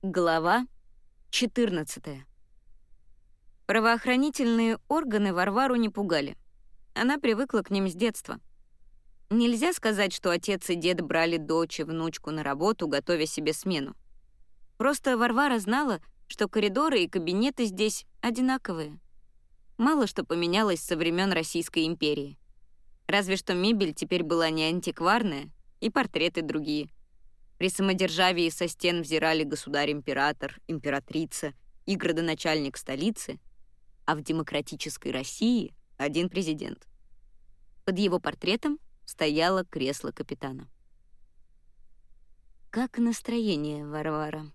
Глава 14. Правоохранительные органы Варвару не пугали. Она привыкла к ним с детства. Нельзя сказать, что отец и дед брали дочь и внучку на работу, готовя себе смену. Просто Варвара знала, что коридоры и кабинеты здесь одинаковые. Мало что поменялось со времен Российской империи. Разве что мебель теперь была не антикварная, и портреты другие — при самодержавии со стен взирали государь-император, императрица и градоначальник столицы, а в демократической России — один президент. Под его портретом стояло кресло капитана. Как настроение, Варвара?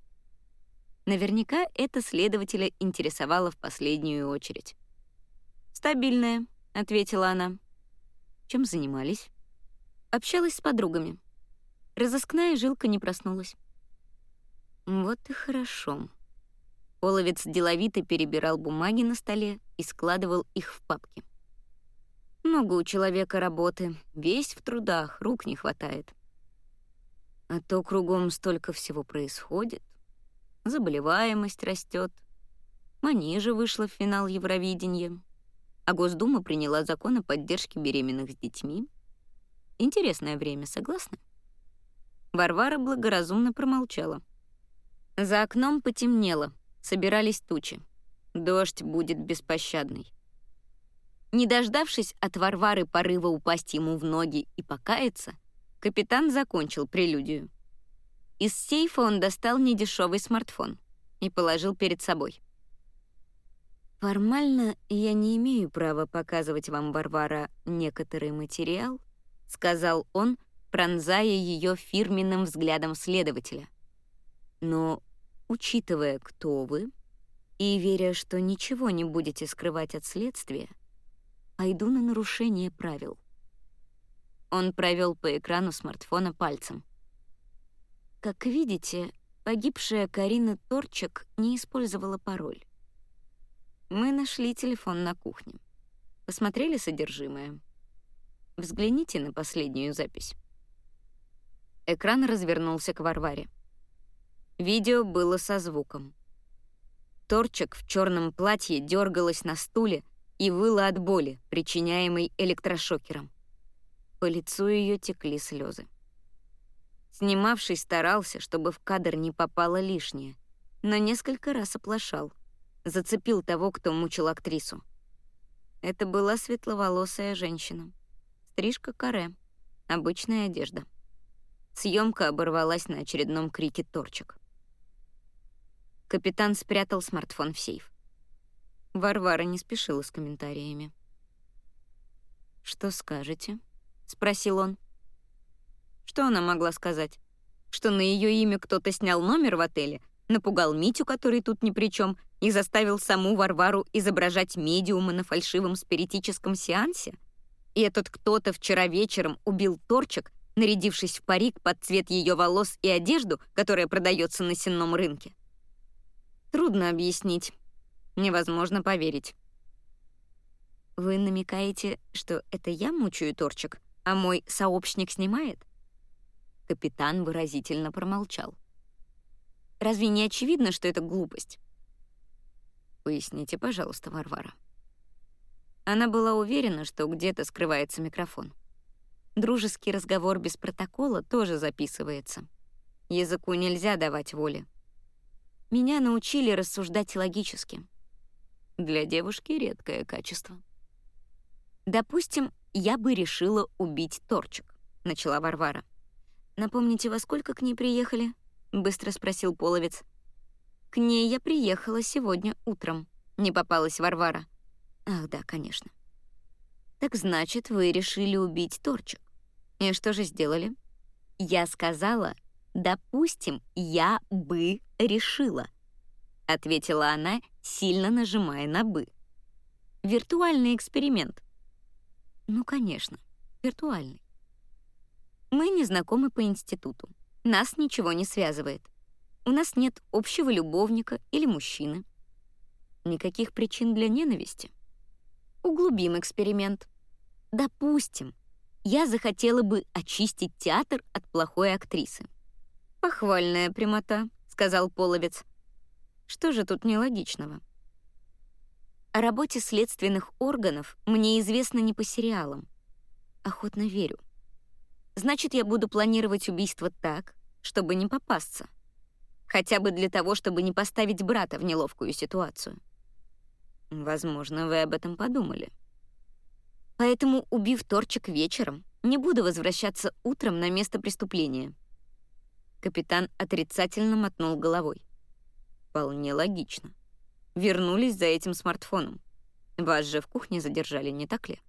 Наверняка это следователя интересовало в последнюю очередь. «Стабильное», — ответила она. «Чем занимались?» «Общалась с подругами. Разыскная жилка не проснулась. Вот и хорошо. Половец деловито перебирал бумаги на столе и складывал их в папки. Много у человека работы, весь в трудах, рук не хватает. А то кругом столько всего происходит. Заболеваемость растет. Манижа вышла в финал Евровидения. А Госдума приняла закон о поддержке беременных с детьми. Интересное время, согласны? Варвара благоразумно промолчала. За окном потемнело, собирались тучи. Дождь будет беспощадный. Не дождавшись от Варвары порыва упасть ему в ноги и покаяться, капитан закончил прелюдию. Из сейфа он достал недешевый смартфон и положил перед собой. «Формально я не имею права показывать вам, Варвара, некоторый материал», — сказал он, — пронзая ее фирменным взглядом следователя. Но, учитывая, кто вы, и веря, что ничего не будете скрывать от следствия, пойду на нарушение правил. Он провел по экрану смартфона пальцем. Как видите, погибшая Карина Торчак не использовала пароль. Мы нашли телефон на кухне. Посмотрели содержимое. Взгляните на последнюю запись. Экран развернулся к Варваре. Видео было со звуком. Торчик в черном платье дергалась на стуле и выла от боли, причиняемой электрошокером. По лицу ее текли слезы. Снимавший старался, чтобы в кадр не попало лишнее, но несколько раз оплошал. Зацепил того, кто мучил актрису. Это была светловолосая женщина. Стрижка каре, обычная одежда. Съемка оборвалась на очередном крике торчек. Капитан спрятал смартфон в сейф. Варвара не спешила с комментариями. «Что скажете?» — спросил он. Что она могла сказать? Что на ее имя кто-то снял номер в отеле, напугал Митю, который тут ни при чем, и заставил саму Варвару изображать медиума на фальшивом спиритическом сеансе? И этот кто-то вчера вечером убил торчек, нарядившись в парик под цвет ее волос и одежду, которая продается на сенном рынке. Трудно объяснить. Невозможно поверить. Вы намекаете, что это я мучаю торчик, а мой сообщник снимает? Капитан выразительно промолчал. Разве не очевидно, что это глупость? Поясните, пожалуйста, Варвара. Она была уверена, что где-то скрывается микрофон. Дружеский разговор без протокола тоже записывается. Языку нельзя давать воли. Меня научили рассуждать логически. Для девушки редкое качество. Допустим, я бы решила убить Торчик, начала Варвара. Напомните, во сколько к ней приехали? быстро спросил Половец. К ней я приехала сегодня утром. Не попалась Варвара. Ах, да, конечно. Так значит, вы решили убить Торчик. И что же сделали? Я сказала, допустим, я бы решила, ответила она, сильно нажимая на бы. Виртуальный эксперимент. Ну, конечно, виртуальный. Мы не знакомы по институту. Нас ничего не связывает. У нас нет общего любовника или мужчины. Никаких причин для ненависти. Углубим эксперимент. Допустим, я захотела бы очистить театр от плохой актрисы. «Похвальная прямота», — сказал Половец. «Что же тут нелогичного?» О работе следственных органов мне известно не по сериалам. Охотно верю. Значит, я буду планировать убийство так, чтобы не попасться. Хотя бы для того, чтобы не поставить брата в неловкую ситуацию. Возможно, вы об этом подумали. Поэтому, убив торчик вечером, не буду возвращаться утром на место преступления. Капитан отрицательно мотнул головой. Вполне логично вернулись за этим смартфоном. Вас же в кухне задержали, не так ли?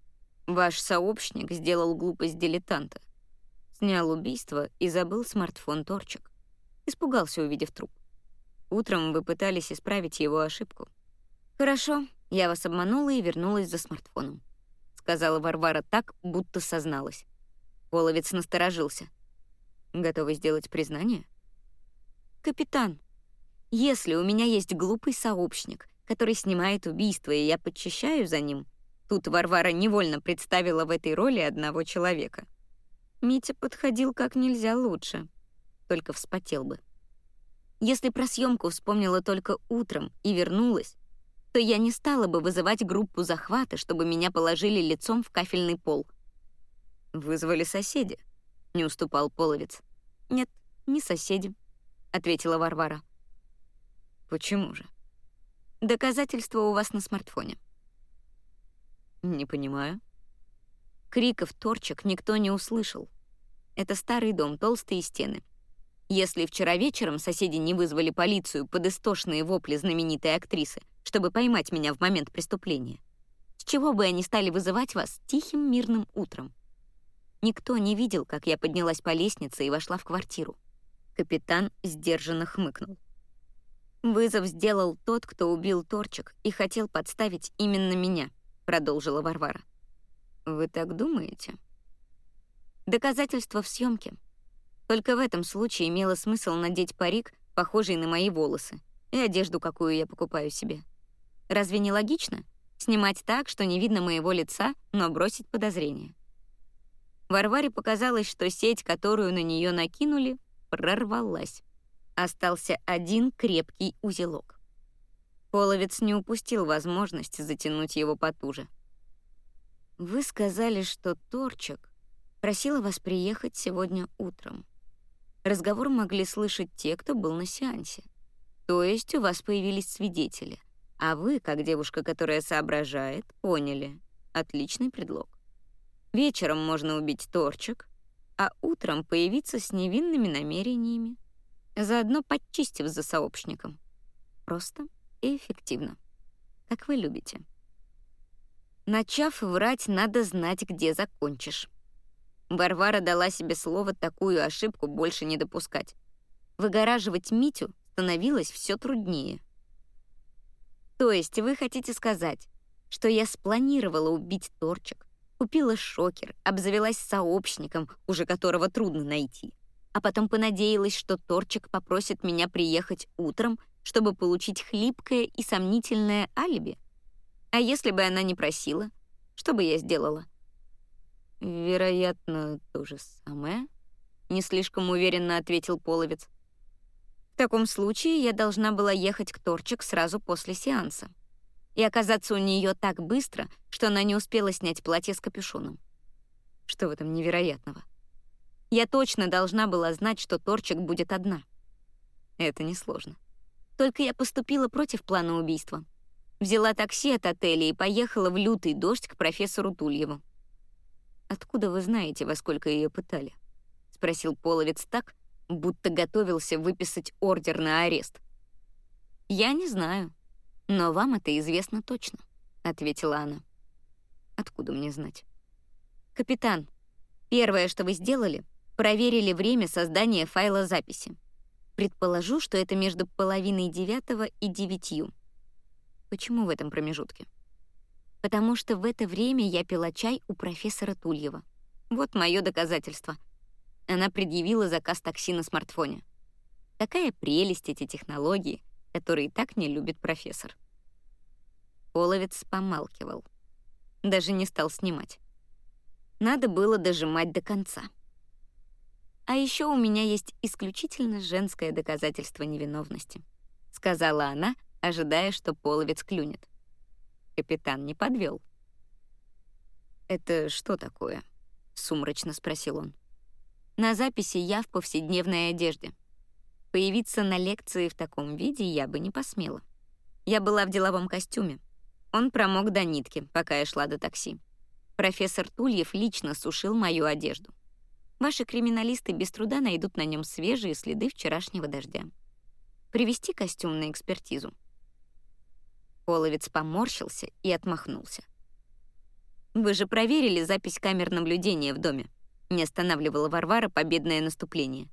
Ваш сообщник сделал глупость дилетанта. Снял убийство и забыл смартфон торчик. Испугался, увидев труп. Утром вы пытались исправить его ошибку. «Хорошо, я вас обманула и вернулась за смартфоном», — сказала Варвара так, будто созналась. Половец насторожился. «Готовы сделать признание?» «Капитан, если у меня есть глупый сообщник, который снимает убийство, и я подчищаю за ним, тут Варвара невольно представила в этой роли одного человека. Митя подходил как нельзя лучше, только вспотел бы. Если про съемку вспомнила только утром и вернулась, то я не стала бы вызывать группу захвата, чтобы меня положили лицом в кафельный пол. «Вызвали соседи», — не уступал Половец. «Нет, не соседи», — ответила Варвара. Почему же? Доказательства у вас на смартфоне. Не понимаю. Криков торчек никто не услышал. Это старый дом, толстые стены. Если вчера вечером соседи не вызвали полицию под истошные вопли знаменитой актрисы, чтобы поймать меня в момент преступления, с чего бы они стали вызывать вас тихим мирным утром? Никто не видел, как я поднялась по лестнице и вошла в квартиру. Капитан сдержанно хмыкнул. «Вызов сделал тот, кто убил Торчик и хотел подставить именно меня», — продолжила Варвара. «Вы так думаете?» Доказательство в съемке. Только в этом случае имело смысл надеть парик, похожий на мои волосы, и одежду, какую я покупаю себе. Разве не логично? Снимать так, что не видно моего лица, но бросить подозрение. Варваре показалось, что сеть, которую на нее накинули, прорвалась. Остался один крепкий узелок. Половец не упустил возможность затянуть его потуже. «Вы сказали, что Торчик просила вас приехать сегодня утром. Разговор могли слышать те, кто был на сеансе. То есть у вас появились свидетели, а вы, как девушка, которая соображает, поняли. Отличный предлог. Вечером можно убить Торчик, а утром появиться с невинными намерениями заодно подчистив за сообщником. Просто и эффективно. Как вы любите. Начав врать, надо знать, где закончишь. Варвара дала себе слово такую ошибку больше не допускать. Выгораживать Митю становилось все труднее. То есть вы хотите сказать, что я спланировала убить Торчик, купила шокер, обзавелась сообщником, уже которого трудно найти, а потом понадеялась, что Торчик попросит меня приехать утром, чтобы получить хлипкое и сомнительное алиби. А если бы она не просила, что бы я сделала? Вероятно, то же самое, не слишком уверенно ответил Половец. В таком случае я должна была ехать к Торчик сразу после сеанса и оказаться у нее так быстро, что она не успела снять платье с капюшоном. Что в этом невероятного? Я точно должна была знать, что Торчик будет одна. Это несложно. Только я поступила против плана убийства. Взяла такси от отеля и поехала в лютый дождь к профессору Тульеву. «Откуда вы знаете, во сколько ее пытали?» — спросил Половец так, будто готовился выписать ордер на арест. «Я не знаю, но вам это известно точно», — ответила она. «Откуда мне знать?» «Капитан, первое, что вы сделали, Проверили время создания файла записи. Предположу, что это между половиной девятого и девятью. Почему в этом промежутке? Потому что в это время я пила чай у профессора Тульева. Вот мое доказательство. Она предъявила заказ такси на смартфоне. Такая прелесть эти технологии, которые так не любит профессор. Половец помалкивал. Даже не стал снимать. Надо было дожимать до конца. А еще у меня есть исключительно женское доказательство невиновности, сказала она, ожидая, что половец клюнет. Капитан не подвел. Это что такое? сумрачно спросил он. На записи я в повседневной одежде. Появиться на лекции в таком виде я бы не посмела. Я была в деловом костюме. Он промок до нитки, пока я шла до такси. Профессор Тульев лично сушил мою одежду. Ваши криминалисты без труда найдут на нем свежие следы вчерашнего дождя. Привести костюм на экспертизу. Половец поморщился и отмахнулся. Вы же проверили запись камер наблюдения в доме. Не останавливала Варвара победное наступление.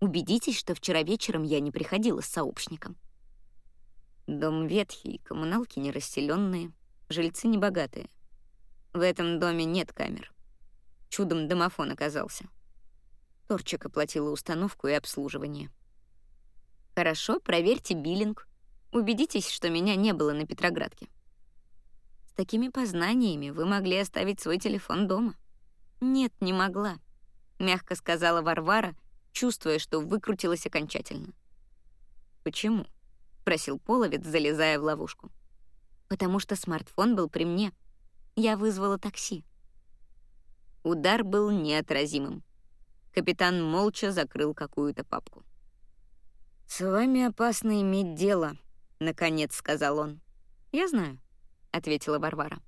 Убедитесь, что вчера вечером я не приходила с сообщником. Дом ветхий, коммуналки нерасселенные, жильцы небогатые. В этом доме нет камер. Чудом домофон оказался. Торчик оплатила установку и обслуживание. Хорошо, проверьте биллинг. Убедитесь, что меня не было на Петроградке. С такими познаниями вы могли оставить свой телефон дома. Нет, не могла, мягко сказала Варвара, чувствуя, что выкрутилась окончательно. «Почему?» — спросил Половец, залезая в ловушку. «Потому что смартфон был при мне. Я вызвала такси». Удар был неотразимым. Капитан молча закрыл какую-то папку. «С вами опасно иметь дело», — наконец сказал он. «Я знаю», — ответила Варвара.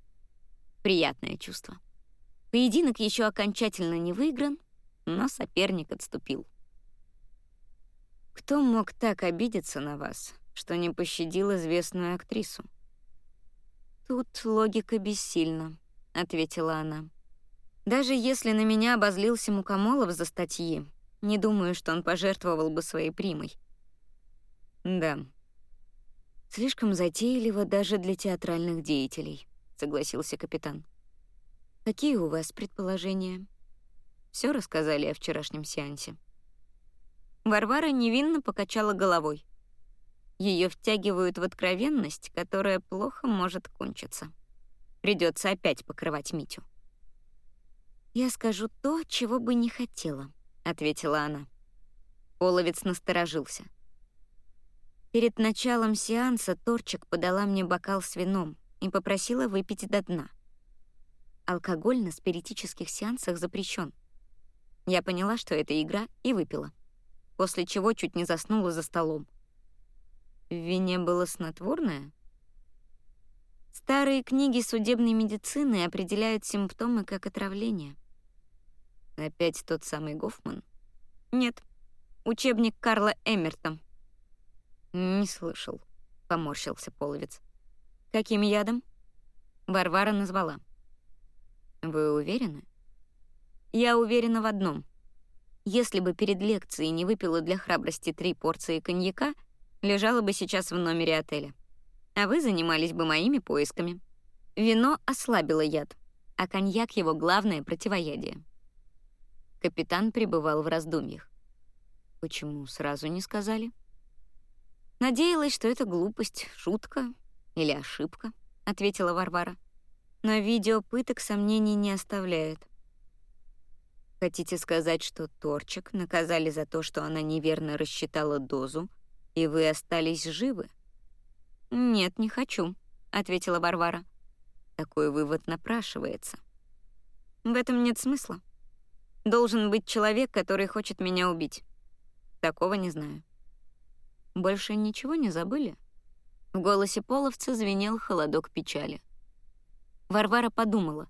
«Приятное чувство. Поединок еще окончательно не выигран, но соперник отступил. Кто мог так обидеться на вас, что не пощадил известную актрису? Тут логика бессильна, ответила она. Даже если на меня обозлился Мукомолов за статьи, не думаю, что он пожертвовал бы своей примой. Да. Слишком затейливо даже для театральных деятелей, согласился капитан. Какие у вас предположения? Все рассказали о вчерашнем сеансе. Варвара невинно покачала головой. Ее втягивают в откровенность, которая плохо может кончиться. Придется опять покрывать Митю. «Я скажу то, чего бы не хотела», — ответила она. Половец насторожился. Перед началом сеанса Торчик подала мне бокал с вином и попросила выпить до дна. Алкоголь на спиритических сеансах запрещен. Я поняла, что это игра, и выпила после чего чуть не заснула за столом. В вине было снотворное? Старые книги судебной медицины определяют симптомы как отравление. Опять тот самый Гофман? Нет, учебник Карла Эмерта. Не слышал, поморщился половец. Каким ядом? Варвара назвала. Вы уверены? Я уверена в одном — если бы перед лекцией не выпила для храбрости три порции коньяка, лежала бы сейчас в номере отеля. А вы занимались бы моими поисками. Вино ослабило яд, а коньяк — его главное противоядие. Капитан пребывал в раздумьях. Почему сразу не сказали? Надеялась, что это глупость, шутка или ошибка, ответила Варвара. Но видео пыток сомнений не оставляет. Хотите сказать, что Торчик наказали за то, что она неверно рассчитала дозу, и вы остались живы? Нет, не хочу, ответила Варвара. Такой вывод напрашивается. В этом нет смысла. Должен быть человек, который хочет меня убить. Такого не знаю. Больше ничего не забыли? В голосе половца звенел холодок печали. Варвара подумала,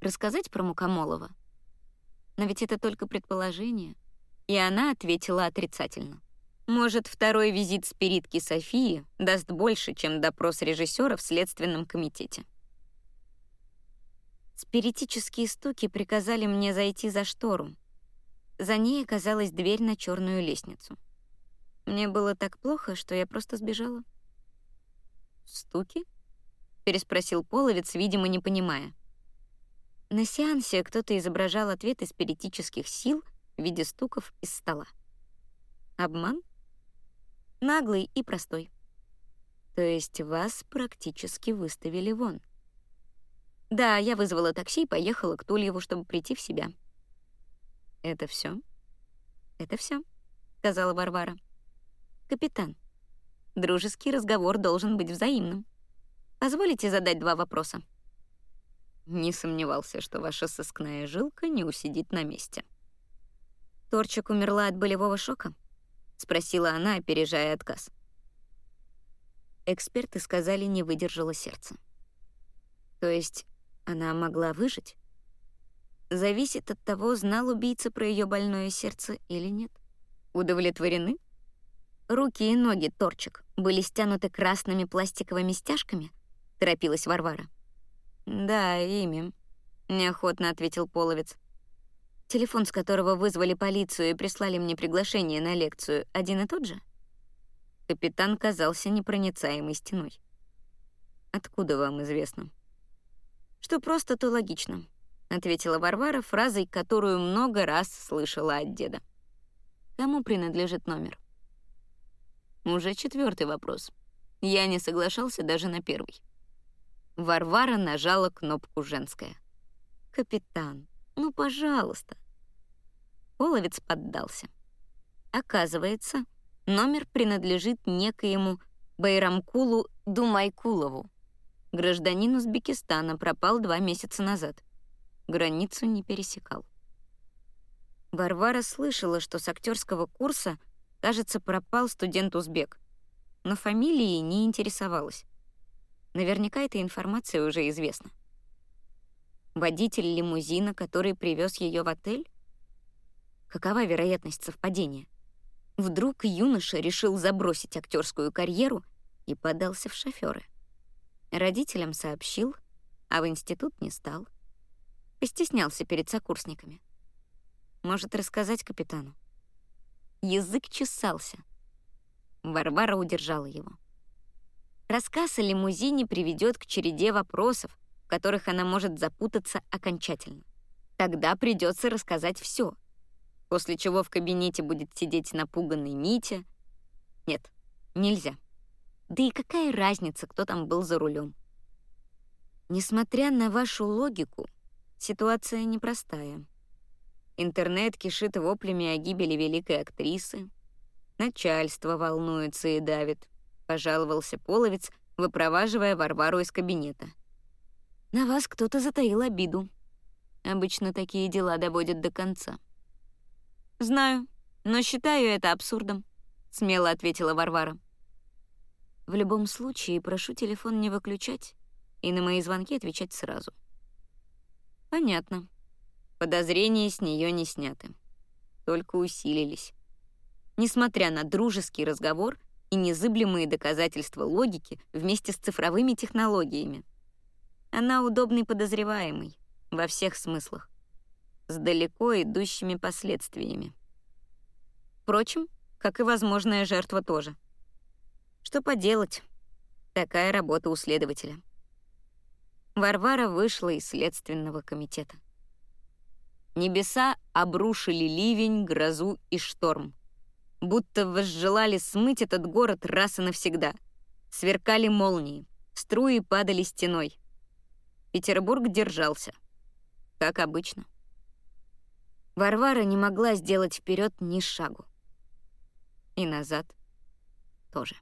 рассказать про Мукомолова — но ведь это только предположение. И она ответила отрицательно. Может, второй визит спиритки Софии даст больше, чем допрос режиссера в Следственном комитете. Спиритические стуки приказали мне зайти за штору. За ней оказалась дверь на черную лестницу. Мне было так плохо, что я просто сбежала. «Стуки?» — переспросил Половец, видимо, не понимая. На сеансе кто-то изображал ответы спиритических сил в виде стуков из стола. Обман? Наглый и простой. То есть вас практически выставили вон. Да, я вызвала такси и поехала к Тульеву, чтобы прийти в себя. Это все? Это все, сказала Варвара. Капитан, дружеский разговор должен быть взаимным. Позволите задать два вопроса? Не сомневался, что ваша сыскная жилка не усидит на месте. Торчик умерла от болевого шока? спросила она, опережая отказ. Эксперты сказали, не выдержало сердце. То есть она могла выжить? Зависит от того, знал убийца про ее больное сердце или нет. Удовлетворены? Руки и ноги торчик были стянуты красными пластиковыми стяжками, торопилась Варвара. Да, ими, неохотно ответил Половец. Телефон, с которого вызвали полицию и прислали мне приглашение на лекцию, один и тот же? Капитан казался непроницаемой стеной. Откуда вам известно? Что просто, то логично. — ответила Варвара фразой, которую много раз слышала от деда. «Кому принадлежит номер?» Уже четвертый вопрос. Я не соглашался даже на первый. Варвара нажала кнопку «Женская». «Капитан, ну, пожалуйста». Половец поддался. Оказывается, номер принадлежит некоему Байрамкулу Думайкулову. Гражданин Узбекистана пропал два месяца назад границу не пересекал. Варвара слышала, что с актерского курса, кажется, пропал студент-узбек, но фамилией не интересовалась. Наверняка эта информация уже известна. Водитель лимузина, который привез ее в отель? Какова вероятность совпадения? Вдруг юноша решил забросить актерскую карьеру и подался в шоферы. Родителям сообщил, а в институт не стал. Постеснялся перед сокурсниками. Может, рассказать капитану? Язык чесался. Варвара удержала его. Рассказ о лимузине приведет к череде вопросов, в которых она может запутаться окончательно. Тогда придется рассказать все, после чего в кабинете будет сидеть напуганный Митя. Нет, нельзя. Да и какая разница, кто там был за рулем? Несмотря на вашу логику, Ситуация непростая. Интернет кишит воплями о гибели великой актрисы. Начальство волнуется и давит, пожаловался Половец, выпроваживая Варвару из кабинета. На вас кто-то затаил обиду. Обычно такие дела доводят до конца. Знаю, но считаю это абсурдом, смело ответила Варвара. В любом случае, прошу телефон не выключать и на мои звонки отвечать сразу. Понятно. Подозрения с нее не сняты. Только усилились. Несмотря на дружеский разговор и незыблемые доказательства логики вместе с цифровыми технологиями. Она удобный подозреваемый во всех смыслах, с далеко идущими последствиями. Впрочем, как и возможная жертва тоже. Что поделать? Такая работа у следователя. Варвара вышла из следственного комитета. Небеса обрушили ливень, грозу и шторм. Будто возжелали смыть этот город раз и навсегда. Сверкали молнии, струи падали стеной. Петербург держался. Как обычно. Варвара не могла сделать вперед ни шагу. И назад тоже.